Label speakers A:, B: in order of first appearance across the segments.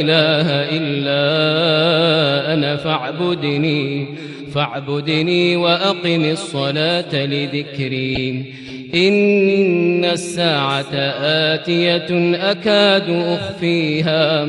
A: إله إلا أنا فاعبدني فاعبدني وأقم الصلاة لذكري. إن الساعة آتية أكاد أخفيها.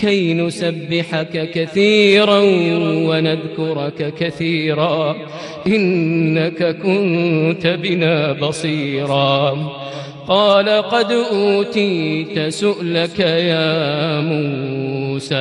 A: كي نسبحك كثيرا ونذكرك كثيرا. إنك كنت بنا بصيرا. قال قد أوتيت سؤلك يا موسى.